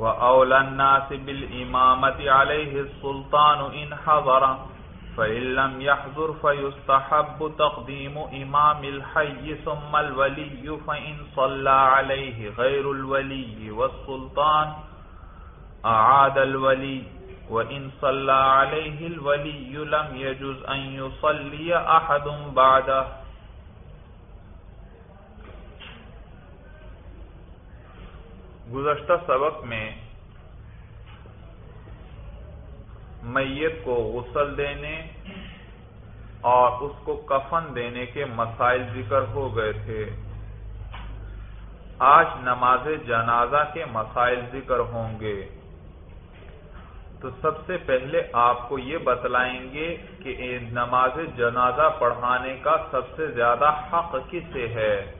وأولى الناس بالإمامة عليه السلطان إن حضر فإن لم يحضر فيستحب تقديم إمام الحي ثم الولي فإن صلى عليه غير الولي والسلطان أعاد الولي وإن صلى عليه الولي لم يجوز أن يصلي أحد بعده گزشتہ سبق میں میت کو غسل دینے اور اس کو کفن دینے کے مسائل ذکر ہو گئے تھے۔ آج نماز جنازہ کے مسائل ذکر ہوں گے۔ تو سب سے پہلے آپ کو یہ بتلائیں گے کہ نماز جنازہ پڑھانے کا سب سے زیادہ حق کسے ہے۔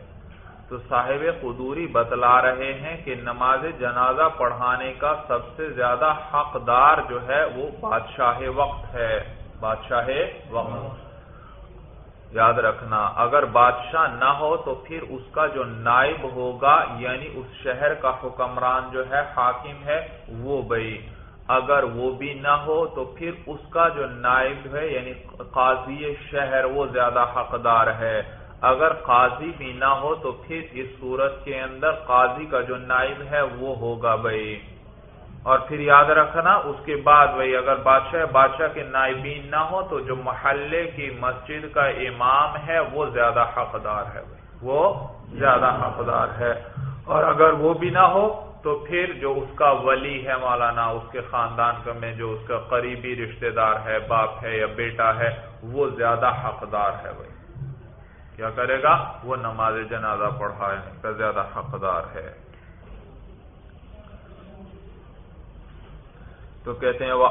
تو صاحب قدوری بتلا رہے ہیں کہ نماز جنازہ پڑھانے کا سب سے زیادہ حقدار جو ہے وہ بادشاہ وقت ہے۔ بادشاہ وقت۔ یاد رکھنا، اگر بادشاہ نہ ہو تو پھر اس کا جو نائب ہوگا یعنی اس شہر کا حکمران جو ہے، حاکم ہے، وہ بھائی۔ اگر وہ بھی نہ ہو تو پھر اس کا جو نائب ہے یعنی قاضی شہر، وہ زیادہ حقدار ہے۔ اگر قاضی بھی نہ ہو تو پھر اس صورت کے اندر قاضی کا جو نائب ہے وہ ہوگا بھائی اور پھر یاد رکھنا، اس کے بعد بھائی اگر بادشاہ بادشاہ کے نائبین نہ ہو تو جو محلے کی مسجد کا امام ہے وہ زیادہ حقدار ہے بھائی وہ زیادہ حقدار ہے۔ اور اگر وہ بھی نہ ہو تو پھر جو اس کا ولی ہے مولانا، اس کے خاندان میں جو اس کا قریبی رشتہ دار ہے، باپ ہے یا بیٹا ہے، وہ زیادہ حقدار ہے بھائی کیا کرے گا؟ وہ نماز جنازہ پڑھانے کا زیادہ حقدار ہے۔ تو کہتے ہیں وہ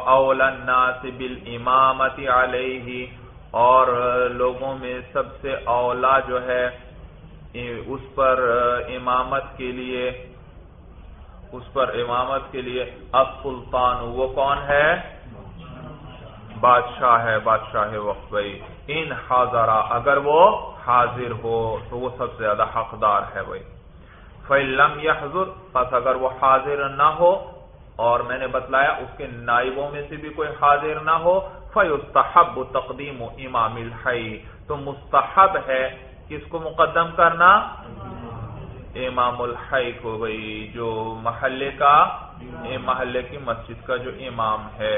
بل امامتی علیہ اور لوگوں میں سب سے اولا جو ہے، اس پر امامت کے لیے، اس پر امامت کے لیے اب سلطان وہ کون ہے؟ بادشاہ ہے، بادشاہ وقت ان حاضرہ اگر وہ حاضر ہو تو وہ سب سے زیادہ حقدار ہے بھائی فلم یا حضر بس اگر وہ حاضر نہ ہو اور میں نے بتلایا اس کے نائبوں میں سے بھی کوئی حاضر نہ ہو فیستحب تقدیم امام الحی تو مستحب ہے کس کو مقدم کرنا؟ امام الحی کو بھائی جو محلے کا، محلے کی مسجد کا جو امام ہے۔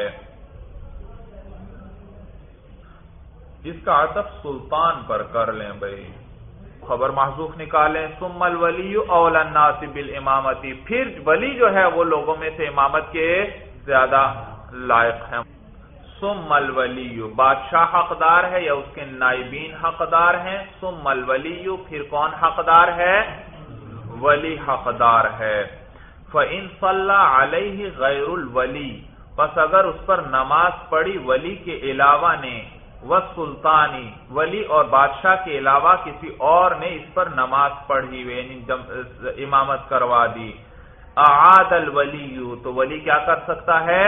جس کا عطف سلطان پر کر لیں بھائی۔ خبر محضوف نکالیں۔ سم الولی اول الناس بالامامتی۔ پھر ولی جو ہے وہ لوگوں میں سے امامت کے زیادہ لائق ہیں۔ سم الولی بادشاہ حقدار ہے یا اس کے نائبین حقدار ہیں؟ سم الولی پھر کون حقدار ہے؟ ولی حقدار ہے۔ فَإِن صَلَّى عَلَيْهِ غَيْرُ الْوَلِي۔ پس اگر اس پر نماز پڑھی ولی کے علاوہ نے و سلطانی، ولی اور بادشاہ کے علاوہ کسی اور نے اس پر نماز پڑھی ہوئی یعنی امامت کروا دی۔ اعاد الولی تو ولی کیا کر سکتا ہے؟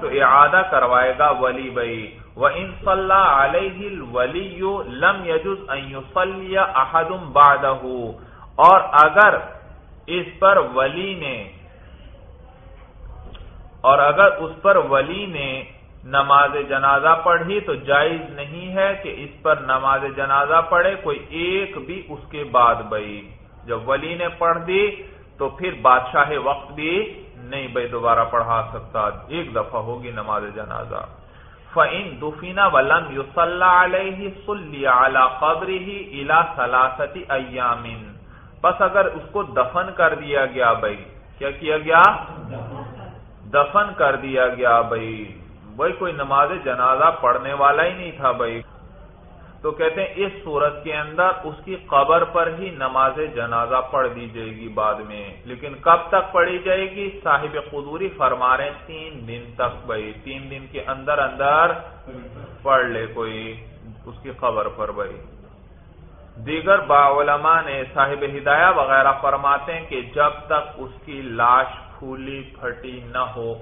تو اعادہ کروائے گا ولی بھائی۔ وہ ان صلی علیہ الولی لم یجز ان احدم بادہ اور اگر اس پر ولی نے، اور اگر اس پر ولی نے نماز جنازہ پڑھی تو جائز نہیں ہے کہ اس پر نماز جنازہ پڑھے، کوئی ایک بھی اس کے بعد بئی۔ جب ولی نے پڑھ دی تو پھر بادشاہ وقت بھی نہیں بھائی دوبارہ پڑھا سکتا۔ ایک دفعہ ہوگی نماز جنازہ۔ فعین دفینا ولم یو علیہ صلی اعلی قبری ہی الا سلاستی ایامن بس اگر اس کو دفن کر دیا گیا بھائی کیا کیا گیا؟ دفن کر دیا گیا بھائی بھائی کوئی نماز جنازہ پڑھنے والا ہی نہیں تھا بھائی۔ تو کہتے ہیں اس صورت کے اندر اس کی قبر پر ہی نماز جنازہ پڑھ دی جائے گی بعد میں۔ لیکن کب تک پڑھی جائے گی؟ صاحب قدوری فرما رہے تین دن تک بھائی۔ تین دن کے اندر اندر پڑھ لے کوئی اس کی قبر پر بھائی۔ دیگر باعلماء نے صاحب ہدایہ وغیرہ فرماتے ہیں کہ جب تک اس کی لاش پھولی پھٹی نہ ہو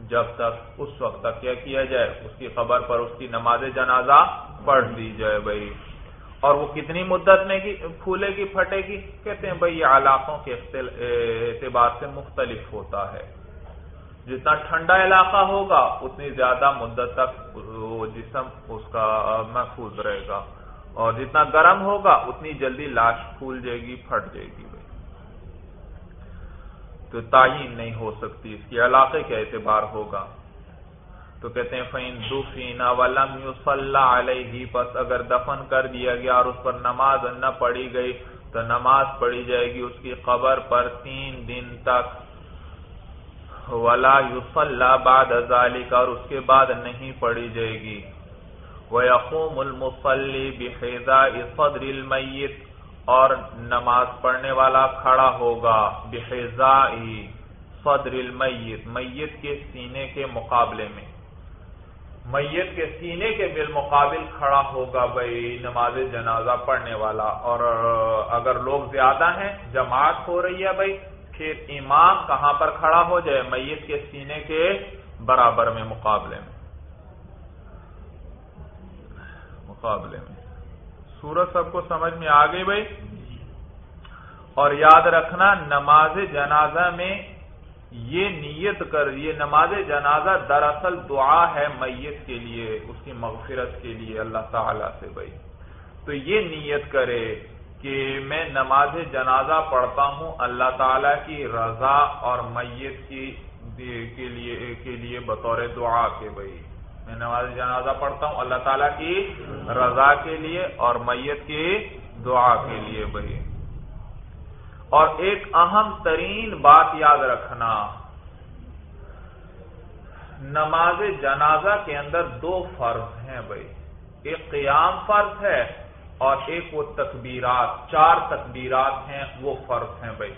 جب تک اس وقت تک کیا کیا جائے، اس کی خبر پر اس کی نماز جنازہ پڑھ دی جائے بھائی۔ اور وہ کتنی مدت میں پھولے گی پھٹے گی کہتے ہیں بھائی، یہ علاقوں کے اعتبار سے مختلف ہوتا ہے۔ جتنا ٹھنڈا علاقہ ہوگا، اتنی زیادہ مدت تک وہ جسم اس کا محفوظ رہے گا۔ اور جتنا گرم ہوگا، اتنی جلدی لاش پھول جائے گی، پھٹ جائے گی۔ تو تعین نہیں ہو سکتی، اس کی علاقے کے اعتبار ہوگا۔ تو کہتے ہیں فین دوفینا ولم یصلی علیہ پس اگر دفن کر دیا گیا اور اس پر نماز نہ پڑھی گئی، تو نماز پڑھی جائے گی اس کی قبر پر تین دن تک۔ ولا یصلی بعد ذلك، اور اس کے بعد نہیں پڑھی جائے گی۔ ويقوم المصلي بحذاء صدر الميت اور نماز پڑھنے والا کھڑا ہوگا بحذاء صدر المیت میت کے سینے کے مقابلے میں۔ میت کے سینے کے بالمقابل کھڑا ہوگا بھائی، نماز جنازہ پڑھنے والا۔ اور اگر لوگ زیادہ ہیں، جماعت ہو رہی ہے بھائی، پھر امام کہاں پر کھڑا ہو جائے؟ میت کے سینے کے برابر میں، مقابلے میں۔ مقابلے میں۔ سورج سب کو سمجھ میں آ گئی بھائی؟ اور یاد رکھنا نماز جنازہ میں یہ نیت کر، یہ نماز جنازہ دراصل دعا ہے میت کے لیے، اس کی مغفرت کے لیے اللہ تعالی سے بھائی۔ تو یہ نیت کرے کہ میں نماز جنازہ پڑھتا ہوں اللہ تعالی کی رضا اور میت کی، کے لیے کے لیے بطور دعا کے بھائی۔ میں نماز جنازہ پڑھتا ہوں، اللہ تعالیٰ کی رضا کے لیے اور میت کی دعا کے لیے بھائی۔ اور ایک اہم ترین بات یاد رکھنا، نماز جنازہ کے اندر دو فرض ہیں بھائی۔ ایک قیام فرض ہے اور ایک وہ تکبیرات، چار تکبیرات ہیں، وہ فرض ہیں بھائی۔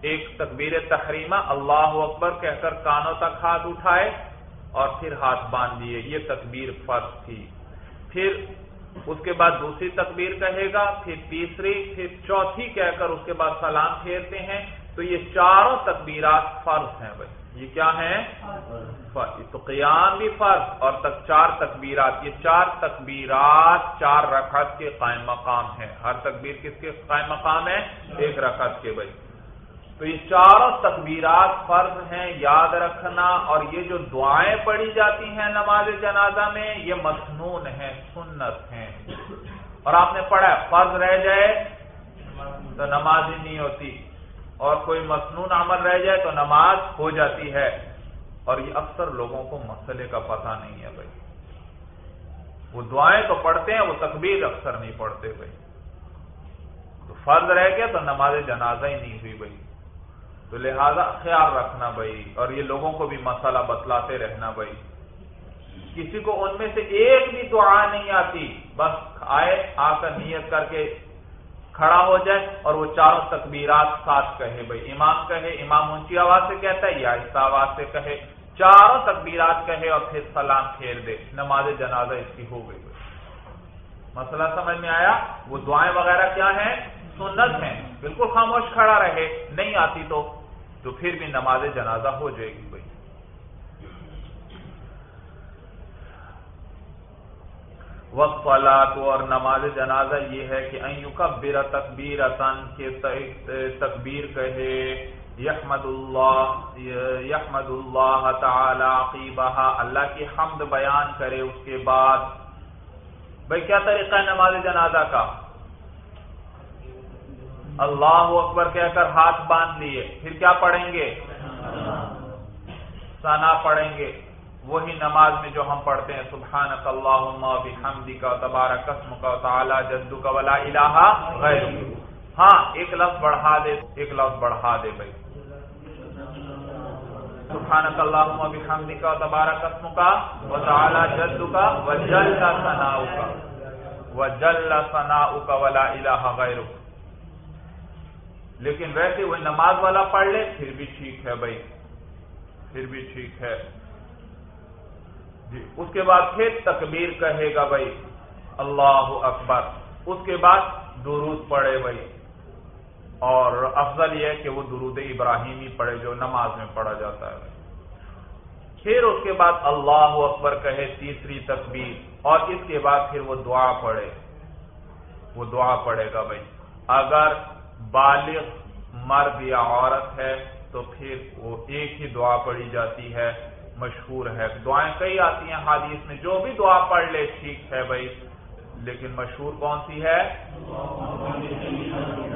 ایک تکبیر تحریمہ، اللہ اکبر کہہ کر کانوں تک ہاتھ اٹھائے اور پھر ہاتھ باندھ دیے یہ تکبیر فرض تھی۔ پھر اس کے بعد دوسری تکبیر کہے گا، پھر تیسری، پھر چوتھی کہہ کر اس کے بعد سلام پھیرتے ہیں۔ تو یہ چاروں تکبیرات فرض ہیں بھائی۔ یہ کیا ہیں؟ تو قیام بھی فرض اور تک چار تکبیرات۔ یہ چار تکبیرات، چار رکعت کے قائم مقام ہیں۔ ہر تکبیر کس کے قائم مقام ہے؟ ایک رکعت کے بھائی۔ تو یہ چاروں تکبیرات فرض ہیں، یاد رکھنا۔ اور یہ جو دعائیں پڑھی جاتی ہیں نماز جنازہ میں، یہ مصنون ہیں، سنت ہیں۔ اور آپ نے پڑھا فرض رہ جائے تو نماز ہی نہیں ہوتی۔ اور کوئی مصنون عمل رہ جائے تو نماز ہو جاتی ہے۔ اور یہ اکثر لوگوں کو مسئلے کا پتہ نہیں ہے بھائی۔ وہ دعائیں تو پڑھتے ہیں، وہ تکبیر اکثر نہیں پڑھتے بھائی۔ تو فرض رہ گیا تو نماز جنازہ ہی نہیں ہوئی بھائی۔ تو لہذا خیال رکھنا بھائی، اور یہ لوگوں کو بھی مسئلہ بتلاتے رہنا بھائی۔ کسی کو ان میں سے ایک بھی دعا نہیں آتی، بس آئے، آ کر نیت کر کے کھڑا ہو جائے اور وہ چاروں تکبیرات ساتھ کہے۔ بھائی، امام کہے، امام اونچی آواز سے کہتا ہے یا آہستہ آواز سے کہے۔ چاروں تکبیرات کہے اور پھر سلام کھیل دے۔ نماز جنازہ اس کی ہو گئی۔ مسئلہ سمجھ میں آیا؟ وہ دعائیں وغیرہ کیا ہیں؟ سنت ہیں۔ بالکل خاموش کھڑا رہے، نہیں آتی تو تو پھر بھی نماز جنازہ ہو جائے گی بھائی۔ وقت فلاد اور نماز جنازہ یہ ہے کہ ایو کا برا تقبیر کے تکبیر کہے، یحمد اللہ یحمد اللہ تعالی عقیبہ اللہ کی حمد بیان کرے اس کے بعد۔ بھائی، کیا طریقہ ہے نماز جنازہ کا؟ اللہ اکبر کہہ کر ہاتھ باندھ لیے۔ پھر کیا پڑھیں گے؟ سنا پڑھیں گے۔ وہی نماز میں جو ہم پڑھتے ہیں۔ سبحان کا تبارہ قسم کا تعالی جدو کا ولا الہ غیر ہاں ایک لفظ بڑھا دے، ایک لفظ بڑھا دے بھائی۔ سبحان اللہ بحمدی کا تبارہ قسم کا و تعالی جدو کا وجل ثنا کا وجل ثنا کا ولا الہ غیر لیکن ویسے وہ نماز والا پڑھ لے، پھر بھی ٹھیک ہے بھائی۔ پھر بھی ٹھیک ہے۔ جی اس کے بعد پھر تکبیر کہے گا بھائی۔ اللہ اکبر۔ اس کے بعد درود پڑھے بھائی۔ اور افضل یہ ہے کہ وہ درود ابراہیمی پڑھے جو نماز میں پڑھا جاتا ہے۔ پھر اس کے بعد اللہ اکبر کہے تیسری تکبیر۔ اور اس کے بعد پھر وہ دعا پڑھے۔ وہ دعا پڑے گا بھائی۔ اگر بالغ مرد یا عورت ہے تو پھر وہ ایک ہی دعا پڑھی جاتی ہے، مشہور ہے۔ دعائیں کئی آتی ہیں حادیث میں، جو بھی دعا پڑھ لے، ٹھیک ہے بھائی۔ لیکن مشہور کون سی ہے؟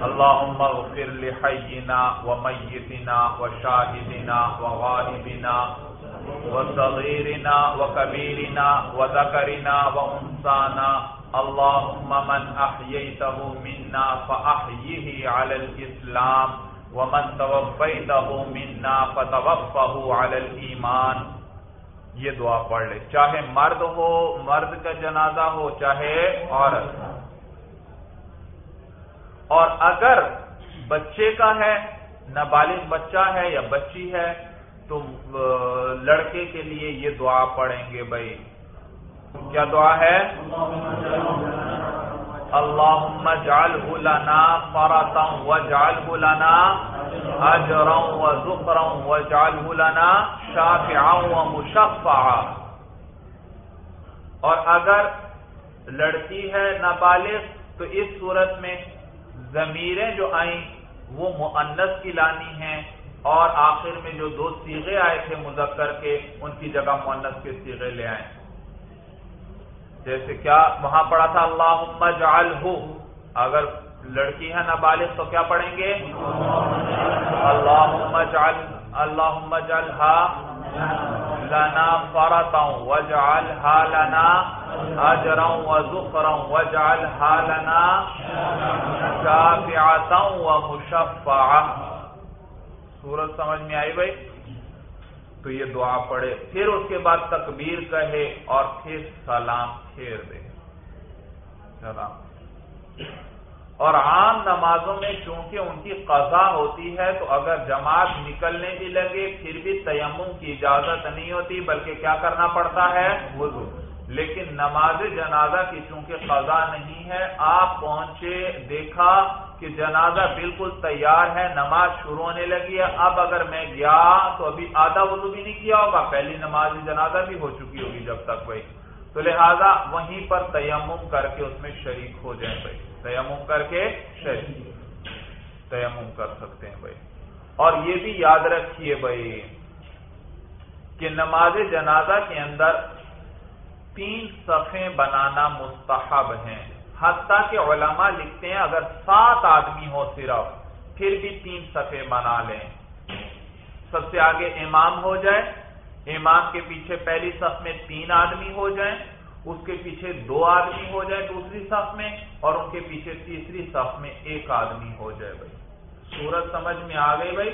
اللہم اغفر لحینا و میتنا و شاہدنا و غائبنا و صغیرنا و کبیرنا و و من احییتہ منا فاحییہ علی الاسلام ومن توفیتہ منا فتوفہ علی الایمان یہ دعا پڑھ لے. چاہے مرد ہو، مرد کا جنازہ ہو، چاہے عورت. اور اگر بچے کا ہے، نابالغ بچہ ہے یا بچی ہے تو لڑکے کے لیے یہ دعا پڑھیں گے بھائی۔ کیا دعا ہے؟ اللهم اجعله لنا فرطا واجعله لنا اجرا وزخرا واجعله لنا شافعا ومشفعا۔ اور اگر لڑکی ہے نابالغ، تو اس صورت میں ضمیریں جو آئیں، وہ مؤنث کی لانی ہیں۔ اور آخر میں جو دو سیغے آئے تھے مذکر کے، ان کی جگہ مؤنث کے سیغے لے آئیں جیسے کیا وہاں پڑھا تھا اللہ جعل اگر لڑکی ہے نابالغ تو کیا پڑھیں گے؟ اللہ جعل اللہ جل ہا لنا فرتا وجعل ہا لنا اجرا وزخرا وجعل ہا لنا شافعتا ومشفعا سورت سمجھ میں آئی بھائی؟ تو یہ دعا پڑھے، پھر اس کے بعد تکبیر کہے اور پھر سلام پھیر دے۔ سلام۔ اور عام نمازوں میں چونکہ ان کی قضا ہوتی ہے، تو اگر جماعت نکلنے بھی لگے، پھر بھی تیمم کی اجازت نہیں ہوتی، بلکہ کیا کرنا پڑتا ہے؟ وضو۔ لیکن نماز جنازہ کی چونکہ قضا نہیں ہے، آپ پہنچے، دیکھا کہ جنازہ بالکل تیار ہے، نماز شروع ہونے لگی ہے۔ اب اگر میں گیا تو ابھی آدھا وضو بھی نہیں کیا ہوگا، پہلی نماز جنازہ بھی ہو چکی ہوگی جب تک بھائی تو لہذا وہیں پر تیمم کر کے اس میں شریک ہو جائیں بھائی۔ تیمم کر کے شریک۔ تیمم کر سکتے ہیں بھائی۔ اور یہ بھی یاد رکھیے بھائی کہ نماز جنازہ کے اندر تین صفیں بنانا مستحب ہیں۔ حتیٰ کہ علماء لکھتے ہیں اگر سات آدمی ہو صرف، پھر بھی تین صفحے بنا لیں۔ سب سے آگے امام ہو جائے۔ امام کے پیچھے پہلی صف میں تین آدمی ہو جائیں، اس کے پیچھے دو آدمی ہو جائے دوسری صف میں، اور ان کے پیچھے تیسری صف میں ایک آدمی ہو جائے بھائی۔ سورج سمجھ میں آ گئی بھائی؟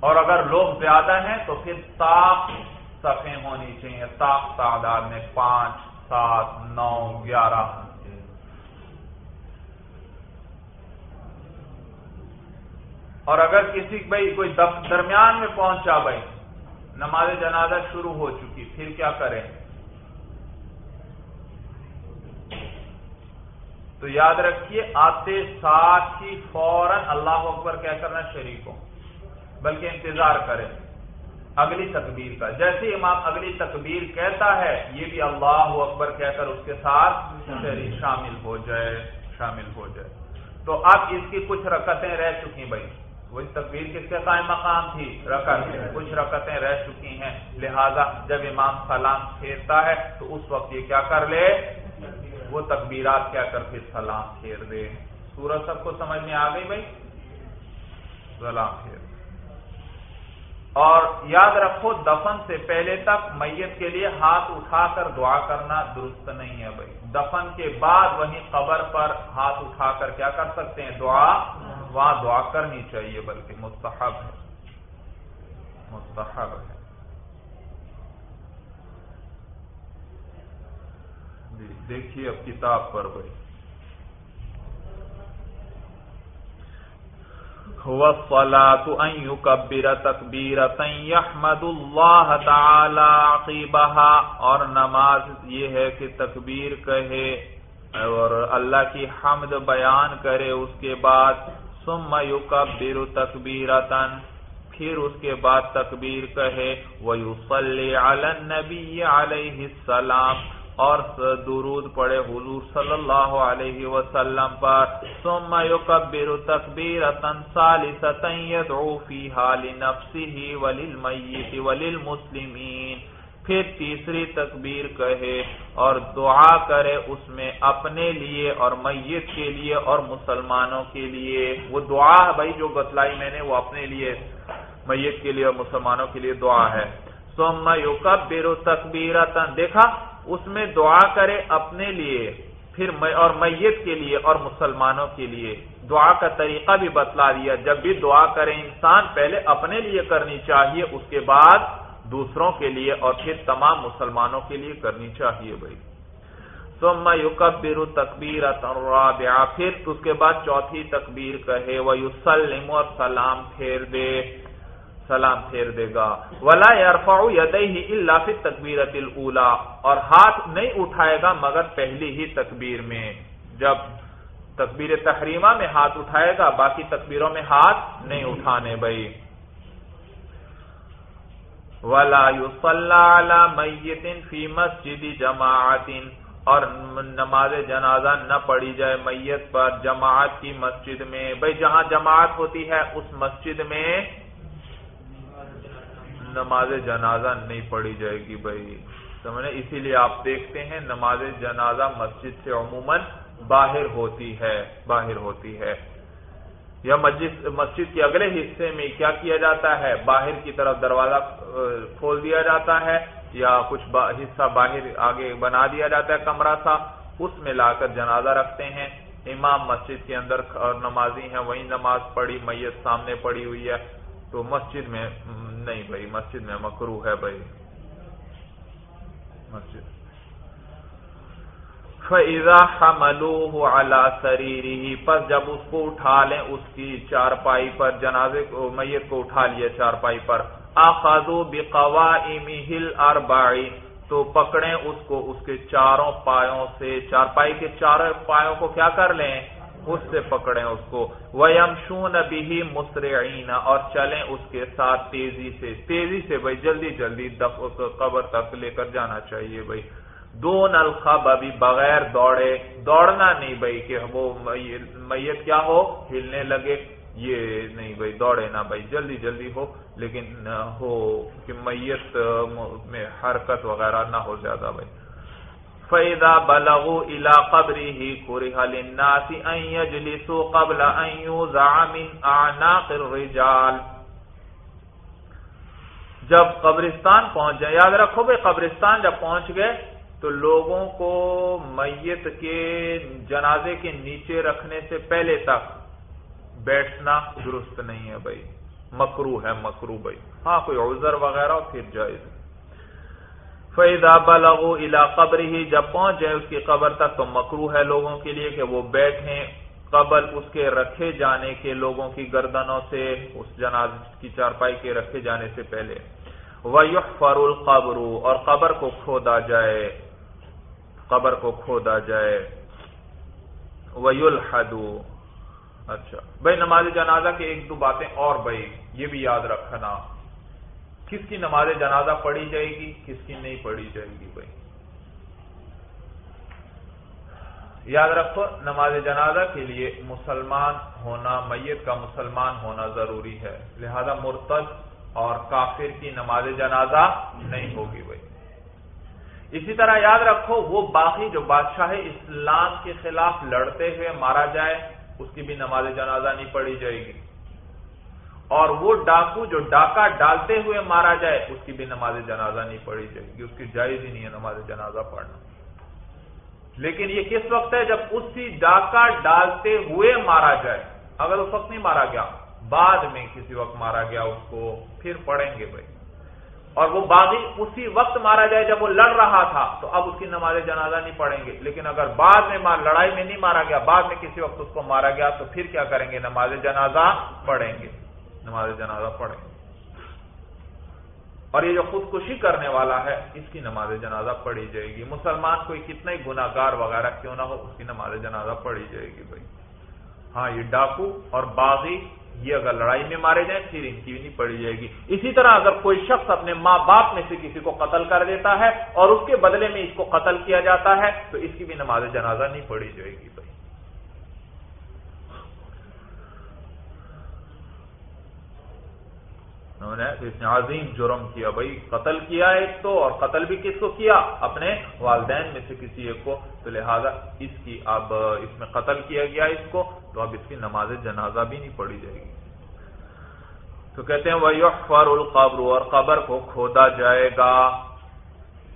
اور اگر لوگ زیادہ ہیں تو پھر صاف صفیں ہونی چاہیے۔ صاف تعداد میں پانچ سات، نو، گیارہ۔ اور اگر کسی، بھائی، کوئی درمیان میں پہنچا، بھائی، نماز جنازہ شروع ہو چکی، پھر کیا کریں؟ تو یاد رکھیے، آتے ساتھ ہی فوراً اللہ اکبر کہہ کرنا شریک ہو بلکہ انتظار کریں۔ اگلی تکبیر کا۔ جیسے امام اگلی تکبیر کہتا ہے، یہ بھی اللہ اکبر کہہ کر اس کے ساتھ شامل ہو جائے، شامل ہو جائے۔ تو اب اس کی کچھ رکتیں رہ چکی بھائی۔ وہی تکبیر کس کے قائم مقام تھی؟ رکت کچھ رکتیں رہ چکی ہیں۔ لہذا جب امام سلام پھیرتا ہے، تو اس وقت یہ کیا کر لے؟ وہ تکبیرات کیا کر پھر سلام پھیر دے۔ سورج سب کو سمجھ میں آ گئی بھائی؟ سلام پھیر اور یاد رکھو دفن سے پہلے تک میت کے لیے ہاتھ اٹھا کر دعا کرنا درست نہیں ہے بھائی۔ دفن کے بعد وہیں قبر پر ہاتھ اٹھا کر کیا کر سکتے ہیں؟ دعا؟ وہاں دعا کرنی چاہیے، بلکہ مستحب ہے۔ مستحب ہے۔ جی دیکھیے اب کتاب پر بھائی۔ ان يكبر تكبيرة يحمد الله تعالى عقيبها، اور نماز یہ ہے کہ تکبیر کہے اور اللہ کی حمد بیان کرے اس کے بعد، ثم يكبر تكبيرة، پھر اس کے بعد تکبیر کہے، وَيُصَلِّ عَلَى النَّبِيِّ عَلَيْهِ السَّلَامِ اور درود پڑے حضور صلی اللہ علیہ وسلم پر۔ ثم یکبر تکبیرتا ثالثتا یدعو فیہا لنفسه وللمیت وللمسلمین۔ پھر تیسری تکبیر کہے اور دعا کرے اس میں اپنے لیے اور میت کے لیے اور مسلمانوں کے لیے۔ وہ دعا ہے بھائی جو بتلائی میں نے، وہ اپنے لیے میت کے لیے اور مسلمانوں کے لیے دعا ہے۔ سوم یوکبر تکبیرتا، دیکھا؟ اس میں دعا کرے اپنے لیے، پھر اور میت کے لیے اور مسلمانوں کے لیے۔ دعا کا طریقہ بھی بتلا دیا، جب بھی دعا کرے انسان پہلے اپنے لیے کرنی چاہیے، اس کے بعد دوسروں کے لیے اور پھر تمام مسلمانوں کے لیے کرنی چاہیے بھائی۔ ثم یکبر تکبیر الرابعہ، پھر اس کے بعد چوتھی تکبیر کہے وہ یسلم اور سلام پھیر دے۔ سلام پھیر دے گا۔ ولا یرفع یدیہ الا فی التکبیرۃ الاولى اور ہاتھ نہیں اٹھائے گا مگر پہلی ہی تکبیر میں۔ جب تکبیر تحریمہ میں ہاتھ اٹھائے گا، باقی تکبیروں میں ہاتھ نہیں اٹھانے بھائی ولا يصلى على ميت في مسجد جماعت اور نماز جنازہ نہ پڑھی جائے میت پر جماعت کی مسجد میں۔ بھائی جہاں جماعت ہوتی ہے، اس مسجد میں نماز جنازہ نہیں پڑھی جائے گی بھائی۔ سمجھے اسی لیے آپ دیکھتے ہیں نماز جنازہ مسجد سے عموماً باہر ہوتی ہے، باہر ہوتی ہے۔ یا مسجد مسجد کے اگلے حصے میں کیا کیا جاتا ہے؟ باہر کی طرف دروازہ کھول دیا جاتا ہے یا کچھ حصہ باہر آگے بنا دیا جاتا ہے کمرہ سا۔ اس میں لا کر جنازہ رکھتے ہیں۔ امام مسجد کے اندر نمازی ہیں وہی نماز پڑھی، میت سامنے پڑی ہوئی ہے۔ تو مسجد میں نہیں بھائی، مسجد میں مکرو ہے بھائی۔ مسجد۔ فضا حملوه على سريره، پس جب اس کو اٹھا لیں، اس کی چارپائی پر، جنازے کو، میت کو اٹھا لیا چارپائی پر۔ اخذوا بقوائمه الاربع تو پکڑیں اس کو، اس کے چاروں پایوں سے۔ چارپائی کے چاروں پایوں کو کیا کر لیں؟ اس سے پکڑیں اس کو۔ وَيَمْشُونَ بِهِ مُسْرِعِينَ، اور چلیں اس کے ساتھ تیزی سے۔ تیزی سے بھائی، جلدی جلدی قبر تک لے کر جانا چاہیے بھائی۔ دو نلخب ابھی بغیر دوڑے۔ دوڑنا نہیں بھائی کہ وہ میت کیا ہو؟ ہلنے لگے۔ یہ نہیں بھائی، دوڑے نا بھائی۔ جلدی جلدی ہو، لیکن ہو کہ میت میں حرکت وغیرہ نہ ہو زیادہ بھائی۔ فَإِذَا بَلَغُوا إِلَىٰ قَبْرِهِ كُرِهَ لِلنَّاسِ أَن يَجْلِسُوا قَبْلَ أَن يُوزَعَ مِنْ أَعْنَاقِ الرِّجَالِ۔ جب قبرستان پہنچ جائے، یاد رکھو بھئی قبرستان جب پہنچ گئے تو لوگوں کو میت کے جنازے کے نیچے رکھنے سے پہلے تک بیٹھنا درست نہیں ہے بھائی۔ مکرو ہے مکرو بھائی۔ ہاں کوئی عذر وغیرہ پھر جائز۔ فیدا بلغو الا قبر ہی جب پہنچ جائے اس کی قبر تک تو مکرو ہے لوگوں کے لیے کہ وہ بیٹھیں۔ قبل اس کے رکھے جانے کے لوگوں کی گردنوں سے، اس جناز کی چارپائی کے رکھے جانے سے پہلے۔ وَيُحْفَرُ الْقَبْرُ، اور قبر کو کھودا جائے۔ قبر کو کھودا جائے۔ وَيُلْحَدُ۔ اچھا۔ بھائی، نماز جنازہ کے ایک دو باتیں اور بھائی، یہ بھی یاد رکھنا۔ کس کی نماز جنازہ پڑھی جائے گی، کس کی نہیں پڑھی جائے گی بھائی؟ یاد رکھو، نماز جنازہ کے لیے مسلمان ہونا، میت کا مسلمان ہونا ضروری ہے۔ لہذا مرتد اور کافر کی نماز جنازہ نہیں ہوگی بھائی۔ اسی طرح یاد رکھو، وہ باقی جو بادشاہ اسلام کے خلاف لڑتے ہوئے مارا جائے، اس کی بھی نماز جنازہ نہیں پڑھی جائے گی۔ اور وہ ڈاکو جو ڈاکہ ڈالتے ہوئے مارا جائے، اس کی بھی نماز جنازہ نہیں پڑھی جائے گی، اس کی جائز ہی نہیں ہے نماز جنازہ پڑھنا۔ لیکن یہ کس وقت ہے جب اسی ڈاکہ ڈالتے ہوئے مارا جائے؟ اگر اس وقت نہیں مارا گیا، بعد میں کسی وقت مارا گیا، اس کو پھر پڑھیں گے بھائی۔ اور وہ باغی اسی وقت مارا جائے جب وہ لڑ رہا تھا، تو اب اس کی نماز جنازہ نہیں پڑھیں گے۔ لیکن اگر بعد میں لڑائی میں نہیں مارا گیا، بعد میں کسی وقت اس کو مارا گیا، تو پھر کیا کریں گے؟ نماز جنازہ پڑھیں گے۔ نماز جنازہ پڑھیں گے اور یہ جو خودکشی کرنے والا ہے، اس کی نماز جنازہ پڑھی جائے گی۔ مسلمان کوئی کتنا ہی گناگار وغیرہ کیوں نہ ہو، اس کی نماز جنازہ پڑھی جائے گی بھائی۔ ہاں یہ ڈاکو اور باغی، یہ اگر لڑائی میں مارے جائیں، پھر ان کی بھی نہیں پڑی جائے گی۔ اسی طرح اگر کوئی شخص اپنے ماں باپ میں سے کسی کو قتل کر دیتا ہے اور اس کے بدلے میں اس کو قتل کیا جاتا ہے، تو اس کی بھی نماز جنازہ نہیں پڑی جائے گی بھائی۔ انہوں نے اس نے عظیم جرم کیا، بھائی قتل کیا ایک تو، اور قتل بھی کس کو کیا؟ اپنے والدین میں سے کسی ایک کو۔ تو لہذا اس کی اب اس میں قتل کیا گیا اس کو، تو اب اس کی نماز جنازہ بھی نہیں پڑی جائے گی۔ تو کہتے ہیں وہ فر القبر، اور قبر کو کھودا جائے گا۔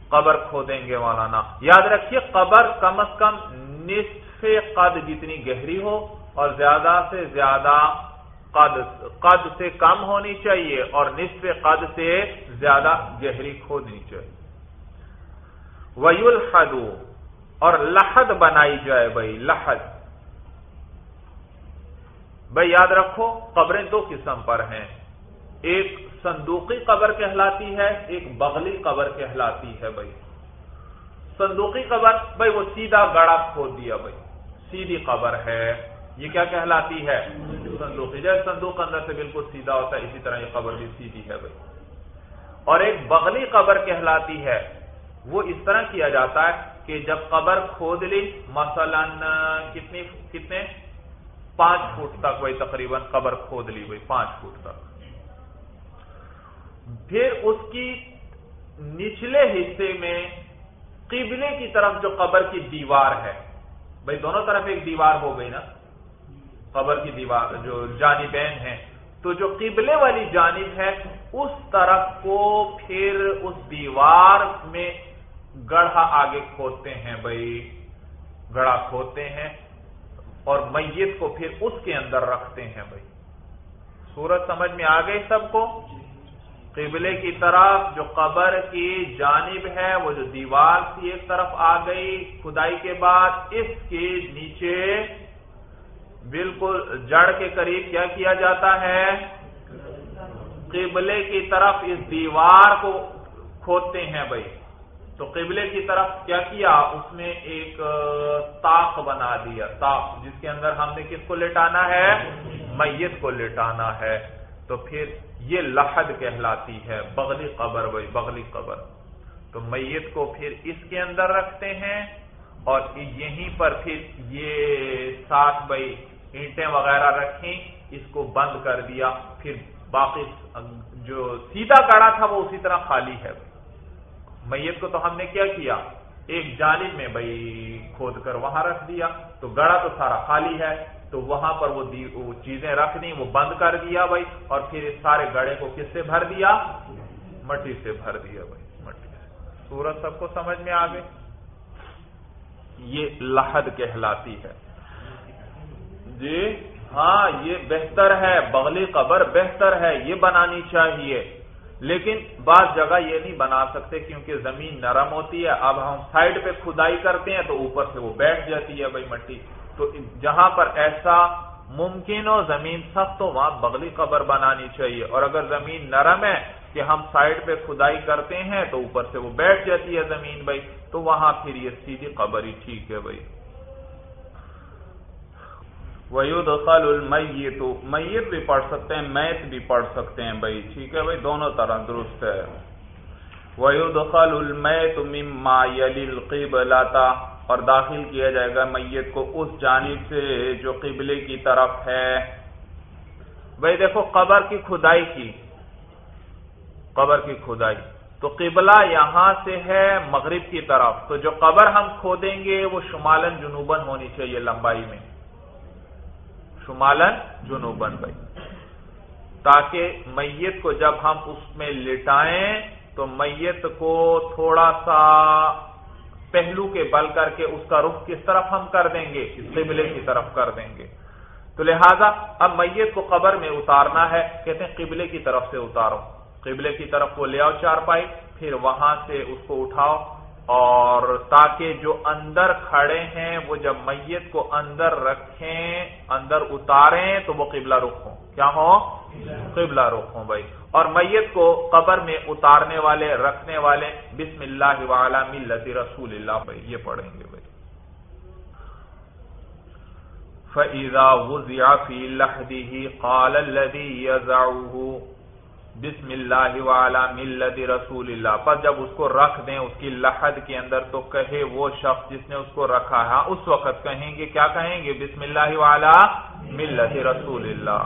قبر کھودیں گے مولانا۔ یاد رکھیے، قبر کم از کم نصف قد جتنی گہری ہو، اور زیادہ سے زیادہ قد قد سے کم ہونی چاہیے اور نصف قد سے زیادہ گہری کھودنی چاہیے۔ ویل اور لحد بنائی جائے بھائی، لحد۔ بھائی، یاد رکھو، قبریں دو قسم پر ہیں۔ ایک صندوقی قبر کہلاتی ہے، ایک بغلی قبر کہلاتی ہے بھائی۔ صندوقی قبر، بھائی، وہ سیدھا گڑا کھود دیا بھائی۔ سیدھی قبر ہے۔ یہ کیا کہلاتی ہے؟ صندوق. جیسے صندوق اندر سے بالکل سیدھا ہوتا ہے، اسی طرح یہ قبر بھی سیدھی ہے بھائی۔ اور ایک بغلی قبر کہلاتی ہے، وہ اس طرح کیا جاتا ہے کہ جب قبر کھود لی، مثلا، کتنی، کتنے؟ پانچ فٹ تک وہی تقریباً قبر کھود لی بھائی، پانچ فٹ تک۔ پھر اس کی نچلے حصے میں قبلے کی طرف جو قبر کی دیوار ہے، بھائی، دونوں طرف ایک دیوار ہو گئی نا۔ قبر کی دیوار جو جانبین ہیں۔ تو جو قبلے والی جانب ہے، اس طرف کو پھر اس دیوار میں گڑھا آگے کھوتے ہیں بھائی۔ گڑھا کھوتے ہیں اور میت کو پھر اس کے اندر رکھتے ہیں بھائی۔ سورج سمجھ میں آ گئی سب کو؟ قبلے کی طرف جو قبر کی جانب ہے، وہ جو دیوار کی ایک طرف آ گئی، کھدائی کے بعد اس کے نیچے بالکل جڑ کے قریب کیا کیا جاتا ہے؟ قبلے کی طرف اس دیوار کو کھودتے ہیں بھائی۔ تو قبلے کی طرف کیا کیا؟ اس میں ایک تاق بنا دیا۔ تاق جس کے اندر ہم نے کس کو لٹانا ہے؟ میت کو لٹانا ہے۔ تو پھر یہ لحد کہلاتی ہے، بغلی قبر بھائی، بغلی قبر۔ تو میت کو پھر اس کے اندر رکھتے ہیں اور یہیں پر پھر یہ ساتھ بھائی اینٹیں وغیرہ رکھیں، اس کو بند کر دیا، پھر باقی جو سیدھا کڑا تھا وہ اسی طرح خالی ہے۔ میت کو تو ہم نے کیا کیا؟ ایک جانب میں بھائی کھود کر وہاں رکھ دیا۔ تو گڑا تو سارا خالی ہے، تو وہاں پر وہ چیزیں رکھ دی وہ بند کر دیا بھائی۔ اور پھر اس سارے گڑے کو کس سے بھر دیا؟ مٹی سے بھر دیا بھائی، مٹی سے۔ سورج سب کو سمجھ میں آ گئے؟ یہ لحد کہلاتی ہے۔ جی ہاں یہ بہتر ہے، بغلی قبر بہتر ہے، یہ بنانی چاہیے۔ لیکن بعض جگہ یہ نہیں بنا سکتے کیونکہ زمین نرم ہوتی ہے۔ اب ہم سائڈ پہ کھدائی کرتے ہیں تو اوپر سے وہ بیٹھ جاتی ہے بھائی مٹی۔ تو جہاں پر ایسا ممکن ہو، زمین سخت ہو، وہاں بغلی قبر بنانی چاہیے۔ اور اگر زمین نرم ہے کہ ہم سائڈ پہ کھدائی کرتے ہیں تو اوپر سے وہ بیٹھ جاتی ہے زمین بھائی۔ تو وہاں پھر یہ سیدھی قبر ہی ٹھیک ہے بھائی۔ وَيُدْخَلُ الْمَيِّتُ میت بھی پڑھ سکتے ہیں، میت بھی پڑھ سکتے ہیں بھائی، ٹھیک ہے بھائی؟ دونوں طرح درست ہے۔ وَيُدْخَلُ الْمَيْتُ مِمَّا يَلِ الْقِبْلَةَ۔ اور داخل کیا جائے گا میت کو اس جانب سے جو قبلے کی طرف ہے۔ بھائی دیکھو، قبر کی کھدائی کی۔ قبر کی کھدائی۔ تو قبلہ یہاں سے ہے، مغرب کی طرف۔ تو جو قبر ہم کھودیں گے، وہ شمالن جنوبن ہونی چاہیے لمبائی میں۔ شمالن جنوبن بھائی۔ تاکہ میت کو جب ہم اس میں لٹائیں تو میت کو تھوڑا سا پہلو کے بل کر کے اس کا رخ کس طرف ہم کر دیں گے؟ قبلے کی طرف کر دیں گے۔ تو لہذا اب میت کو قبر میں اتارنا ہے۔ کہتے ہیں قبلے کی طرف سے اتارو۔ قبلے کی طرف وہ لے آؤ چار پائی پھر وہاں سے اس کو اٹھاؤ۔ اور تاکہ جو اندر کھڑے ہیں، وہ جب میت کو اندر رکھیں، اندر اتاریں، تو وہ قبلہ رخ ہوں۔ کیا ہو قبلہ رخ ہوں بھائی۔ اور میت کو قبر میں اتارنے والے، رکھنے والے، بسم اللہ وعلا ملت رسول اللہ بھائی، یہ پڑھیں گے بھائی۔ فَإِذَا وُزِعَ فِي لَحْدِهِ قَالَ الَّذِي يَزَعُهُ بسم اللہ وعلا ملت رسول اللہ پر جب اس کو رکھ دیں، اس کی لحد کے اندر تو کہے وہ شخص جس نے اس کو رکھا۔ ہے اس وقت کہیں گے، کیا کہیں گے؟ بسم اللہ وعلا ملت رسول اللہ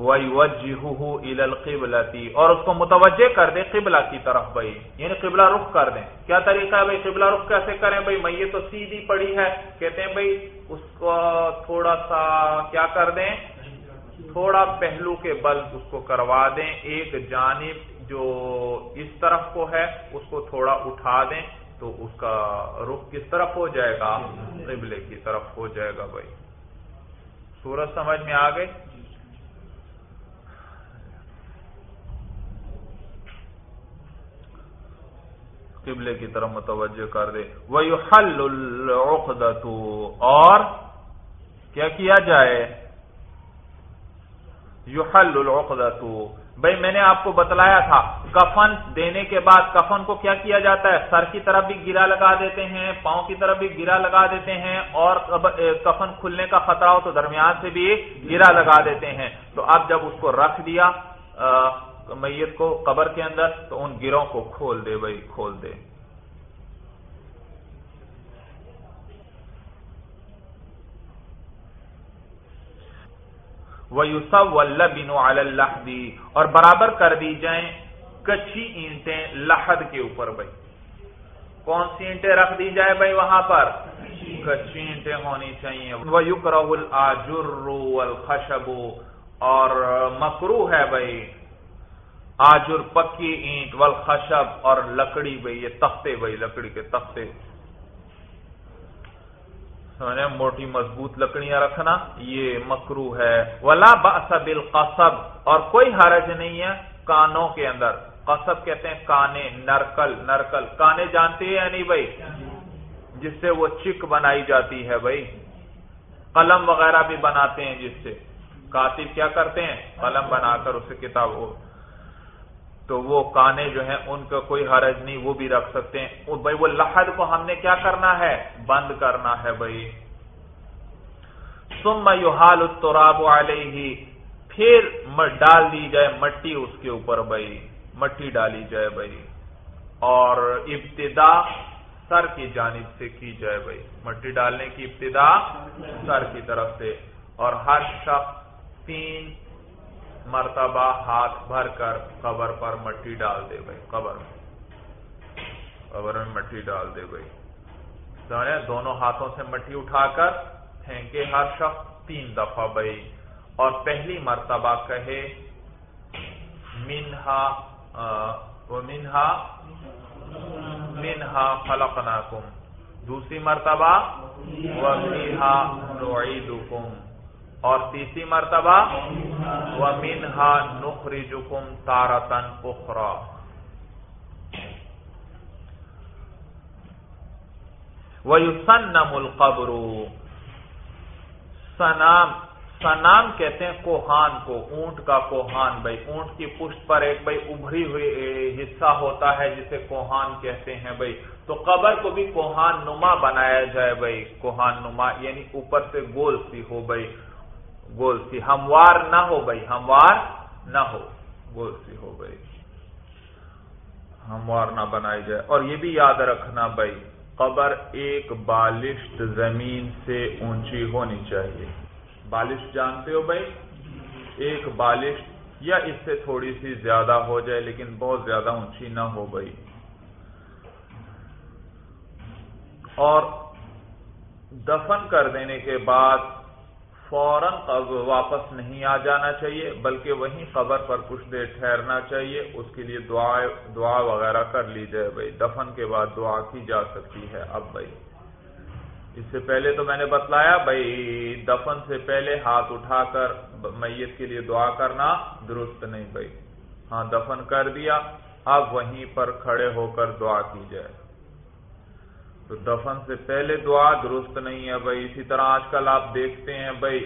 وَيْوَجِّهُهُ إِلَى الْقِبْلَةِ۔ اور اس کو متوجہ کر دیں قبلہ کی طرف بھائی۔ یعنی قبلہ رخ کر دیں۔ کیا طریقہ ہے بھائی قبلہ رخ کیسے کریں بھائی؟ میت تو سیدھی پڑی ہے۔ کہتے ہیں بھائی، اس کو تھوڑا سا کیا کر دیں؟ تھوڑا پہلو کے بل اس کو کروا دیں۔ ایک جانب جو اس طرف کو ہے، اس کو تھوڑا اٹھا دیں تو اس کا رخ کس طرف ہو جائے گا؟ قبلے کی طرف ہو جائے گا بھائی۔ سورج سمجھ میں آ گئی قبلے کی طرف متوجہ کر دے وہ حل اور کیا کیا جائے؟ یحل العقدۃ۔ بھائی میں نے آپ کو بتلایا تھا، کفن دینے کے بعد کفن کو کیا کیا جاتا ہے؟ سر کی طرف بھی گرا لگا دیتے ہیں، پاؤں کی طرف بھی گرا لگا دیتے ہیں، اور کفن کھلنے کا خطرہ ہو تو درمیان سے بھی گرا لگا دیتے ہیں۔ تو اب جب اس کو رکھ دیا میت کو قبر کے اندر، تو ان گروں کو کھول دے، بھائی کھول دے۔ اور برابر کر دی جائیں کچھی اینٹیں لحد کے اوپر بھائی۔ کون سی اینٹیں رکھ دی جائے بھائی وہاں پر؟ کچھی اینٹیں ہونی چاہیے۔ وہ یوک رول الخشب اور مکرو ہے بھائی۔ آجر، پکی اینٹ، والخشب۔ اور لکڑی بھائی، یہ تختے بھائی، لکڑی کے تختے۔ موٹی مضبوط لکڑیاں رکھنا، یہ مکرو ہے۔ ولا بالقصب، اور کوئی حرج نہیں ہے کانوں کے اندر۔ قصب کہتے ہیں کانے، نرکل نرکل۔ کانے جانتے ہیں یا نہیں بھائی؟ جس سے وہ چک بنائی جاتی ہے بھائی۔ قلم وغیرہ بھی بناتے ہیں جس سے۔ کاتب کیا کرتے ہیں؟ قلم بنا کر اسے کتاب تو وہ کانے جو ہیں ان کا کوئی حرج نہیں، وہ بھی رکھ سکتے ہیں۔ بھائی، وہ لحد کو ہم نے کیا کرنا ہے؟ بند کرنا ہے بھائی۔ سم یحال التراب علیہ۔ پھر ڈال دی جائے، مٹی اس کے اوپر بھائی۔ مٹی ڈالی جائے بھائی۔ اور ابتدا سر کی جانب سے کی جائے بھائی۔ مٹی ڈالنے کی ابتدا سر کی طرف سے۔ اور ہر شخص تین مرتبہ ہاتھ بھر کر قبر پر مٹی ڈال دے بھائی، قبر میں۔ قبر میں مٹی ڈال دے بھائی۔ دونوں ہاتھوں سے مٹی اٹھا کر پھینکے ہر شخص تین دفعہ بھائی۔ اور پہلی مرتبہ کہے، منہا منہا منہا فلق دوسری مرتبہ وہ منہا نعیدکم۔ اور تیسری مرتبہ وہ منہا نخری جکم تارتن اخرا وہ سنم القبر۔ سنام سنام کہتے ہیں کوہان کو، اونٹ کا کوہان۔ بھائی، اونٹ کی پشت پر ایک، بھائی، ابھری ہوئی حصہ ہوتا ہے جسے کوہان کہتے ہیں، بھائی۔ تو قبر کو بھی کوہان نما بنایا جائے، بھائی۔ کوہان نما یعنی اوپر سے گول سی ہو، بھائی۔ گول سی ہموار نہ ہو بھائی، ہموار نہ ہو گول سی ہو بھائی۔ ہموار نہ بنائی جائے۔ اور یہ بھی یاد رکھنا بھائی، قبر ایک بالشت زمین سے اونچی ہونی چاہیے۔ بالش جانتے ہو بھائی؟ ایک بالش یا اس سے تھوڑی سی زیادہ ہو جائے لیکن بہت زیادہ اونچی نہ ہو بھائی۔ اور دفن کر دینے کے بعد فوراً واپس نہیں آ جانا چاہیے، بلکہ وہیں قبر پر کچھ دیر ٹھہرنا چاہیے۔ اس کے لیے دعا دعا وغیرہ کر لی جائے بھائی۔ دفن کے بعد دعا کی جا سکتی ہے اب بھائی۔ اس سے پہلے تو میں نے بتلایا بھائی، دفن سے پہلے ہاتھ اٹھا کر میت کے لیے دعا کرنا درست نہیں بھائی۔ ہاں دفن کر دیا۔ اب وہیں پر کھڑے ہو کر دعا کی جائے تو دفن سے پہلے دعا درست نہیں ہے بھائی۔ اسی طرح آج کل آپ دیکھتے ہیں بھائی،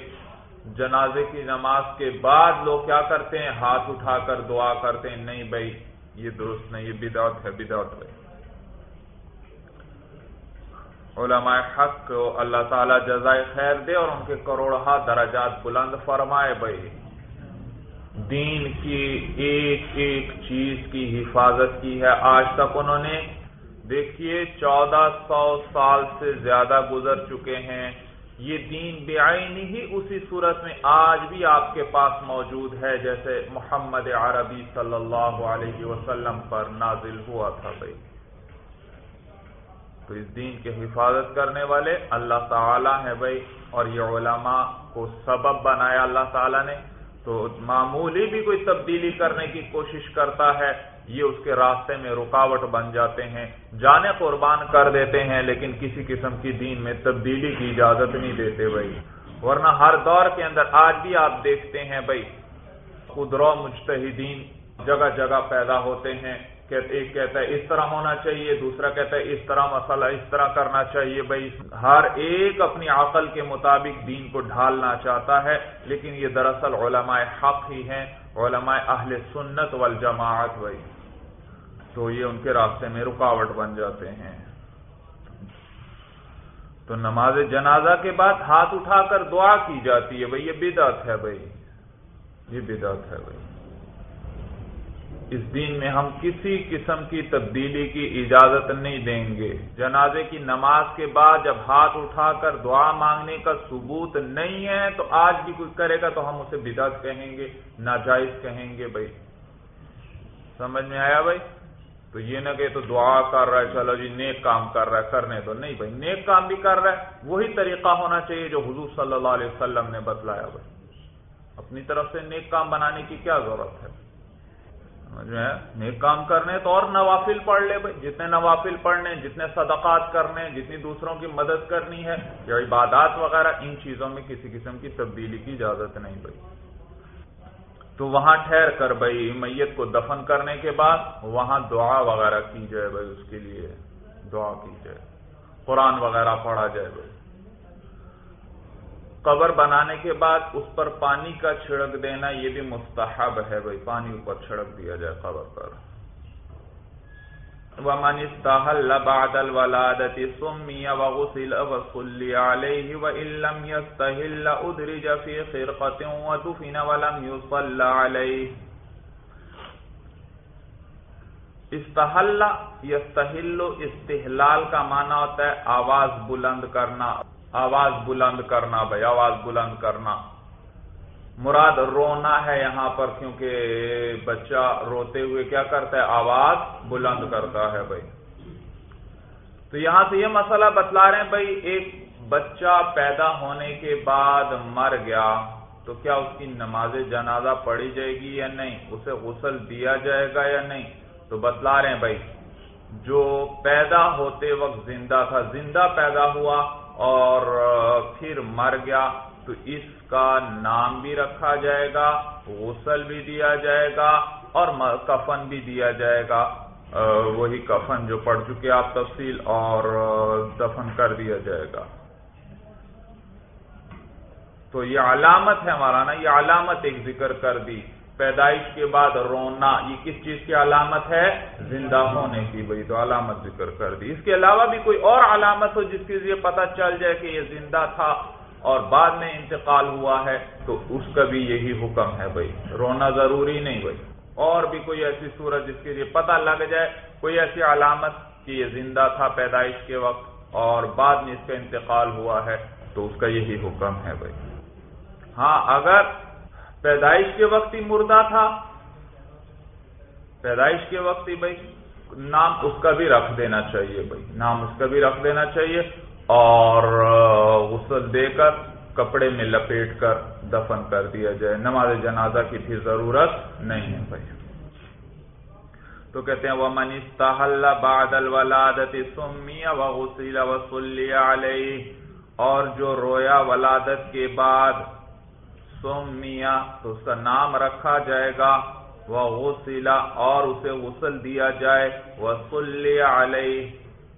جنازے کی نماز کے بعد لوگ کیا کرتے ہیں؟ ہاتھ اٹھا کر دعا کرتے ہیں، نہیں بھائی، یہ درست نہیں، یہ بدعت ہے بدعت ہے علماء حق کو اللہ تعالی جزائے خیر دے اور ان کے کروڑہ درجات بلند فرمائے بھائی۔ دین کی ایک ایک چیز کی حفاظت کی ہے۔ آج تک انہوں نے دیکھیے چودہ سو سال سے زیادہ گزر چکے ہیں۔ یہ دین بے ہی اسی صورت میں آج بھی آپ کے پاس موجود ہے، جیسے محمد عربی صلی اللہ علیہ وسلم پر نازل ہوا تھا بھائی۔ تو اس دین کے حفاظت کرنے والے اللہ تعالی ہیں بھائی، اور یہ علماء کو سبب بنایا اللہ تعالیٰ نے۔ تو معمولی بھی کوئی تبدیلی کرنے کی کوشش کرتا ہے یہ اس کے راستے میں رکاوٹ بن جاتے ہیں، جانے قربان کر دیتے ہیں، لیکن کسی قسم کی دین میں تبدیلی کی اجازت نہیں دیتے بھائی۔ ورنہ ہر دور کے اندر آج بھی آپ دیکھتے ہیں بھائی خدرو مجتہدین جگہ جگہ پیدا ہوتے ہیں۔ ایک کہتا ہے اس طرح ہونا چاہیے، دوسرا کہتا ہے اس طرح مسئلہ اس طرح کرنا چاہیے۔ بھائی، ہر ایک اپنی عقل کے مطابق دین کو ڈھالنا چاہتا ہے، لیکن یہ دراصل علماء حق ہی ہیں، علماء اہل سنت والجماعت بھائی۔ تو یہ ان کے راستے میں رکاوٹ بن جاتے ہیں۔ تو نماز جنازہ کے بعد ہاتھ اٹھا کر دعا کی جاتی ہے۔ بھائی، یہ بدعت ہے بھائی۔ یہ بدعت ہے بھائی۔ اس دین میں ہم کسی قسم کی تبدیلی کی اجازت نہیں دیں گے۔ جنازے کی نماز کے بعد جب ہاتھ اٹھا کر دعا مانگنے کا ثبوت نہیں ہے تو آج بھی کوئی کرے گا تو ہم اسے بدعت کہیں گے، ناجائز کہیں گے بھائی۔ سمجھ میں آیا بھائی؟ تو یہ نہ کہ تو دعا کر رہا ہے چلو جی نیک کام کر رہا ہے، کرنے تو نہیں بھائی، نیک کام بھی کر رہا ہے۔ وہی طریقہ ہونا چاہیے جو حضور صلی اللہ علیہ وسلم نے بتلایا بھائی۔ اپنی طرف سے نیک کام بنانے کی کیا ضرورت ہے؟ جو ہے نیک کام کرنے تو اور نوافل پڑھ لے بھائی۔ جتنے نوافل پڑھنے، جتنے صدقات کرنے، جتنی دوسروں کی مدد کرنی ہے، یا عبادات وغیرہ، ان چیزوں میں کسی قسم کی تبدیلی کی اجازت نہیں بھائی۔ تو وہاں ٹھہر کر بھائی، میت کو دفن کرنے کے بعد وہاں دعا وغیرہ کی جائے بھائی، اس کے لیے دعا کی جائے۔ قرآن وغیرہ پڑھا جائے بھائی۔ قبر بنانے کے بعد اس پر پانی کا چھڑک دینا یہ بھی مستحب ہے بھائی، پانی اوپر چھڑک دیا جائے قبر پر۔ ومن استحل بعد الولادة سمي وغسل وصلي عليه وإن لم يستحل أدرج في خرقة ودفن ولم يصل عليه۔ استحل یستحل استحلال کا معنی ہوتا ہے آواز بلند کرنا۔ آواز بلند کرنا بھائی، آواز بلند کرنا۔ مراد رونا ہے یہاں پر کیونکہ بچہ روتے ہوئے کیا کرتا ہے؟ آواز بلند کرتا ہے بھائی۔ تو یہاں سے یہ مسئلہ بتلا رہے ہیں بھائی، ایک بچہ پیدا ہونے کے بعد مر گیا تو کیا اس کی نماز جنازہ پڑھی جائے گی یا نہیں؟ اسے غسل دیا جائے گا یا نہیں؟ تو بتلا رہے ہیں بھائی، جو پیدا ہوتے وقت زندہ تھا، زندہ پیدا ہوا اور پھر مر گیا، تو اس کا نام بھی رکھا جائے گا، غسل بھی دیا جائے گا، اور کفن بھی دیا جائے گا۔ وہی کفن جو پڑ چکے آپ تفصیل، اور دفن کر دیا جائے گا۔ تو یہ علامت ہے ہمارا نا، یہ علامت ایک ذکر کر دی۔ پیدائش کے بعد رونا، یہ کس چیز کی علامت ہے؟ زندہ ہونے کی۔ بھائی تو علامت ذکر کر دی۔ اس کے علاوہ بھی کوئی اور علامت ہو جس کے ذریعے پتا چل جائے کہ یہ زندہ تھا اور بعد میں انتقال ہوا ہے، تو اس کا بھی یہی حکم ہے۔ بھائی، رونا ضروری نہیں بھائی۔ اور بھی کوئی ایسی صورت جس کے لیے پتا لگ جائے، کوئی ایسی علامت کہ یہ زندہ تھا پیدائش کے وقت اور بعد میں اس کا انتقال ہوا ہے، تو اس کا یہی حکم ہے۔ بھائی ہاں اگر پیدائش کے وقت ہی مردہ تھا۔ پیدائش کے وقت ہی بھائی، نام اس کا بھی رکھ دینا چاہیے بھائی، نام اس کا بھی رکھ دینا چاہیے۔ اور غسل دے کر، کپڑے میں لپیٹ کر دفن کر دیا جائے۔ نماز جنازہ کی بھی ضرورت نہیں ہے بھائی۔ تو کہتے ہیں وہ منیست بعد الولادت سمی وغسل وصلی علیہ اور جو رویا ولادت کے بعد سومیا تو اس کا نام رکھا جائے گا وہ غسلا اور اسے غسل دیا جائے وہ علیہ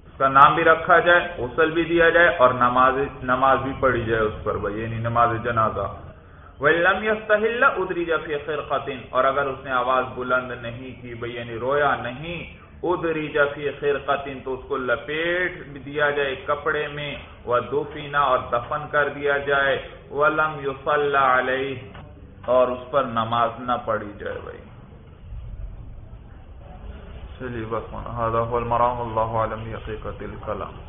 اس کا نام بھی رکھا جائے، غسل بھی دیا جائے، اور نماز نماز بھی پڑھی جائے اس پر، بھائی یعنی نماز جنازہ۔ وہ لم ادری جفی خیر اور اگر اس نے آواز بلند نہیں کی، بھائی یعنی رویا نہیں ادری جفی خرقتن تو اس کو لپیٹ دیا جائے کپڑے میں وہ دوفینا اور دفن کر دیا جائے ولم یوسل علیہ اور اس پر نماز نہ پڑھی جائے بھائی چلیے بس هذا هو المرام اللہ عالم حقیقت الکلام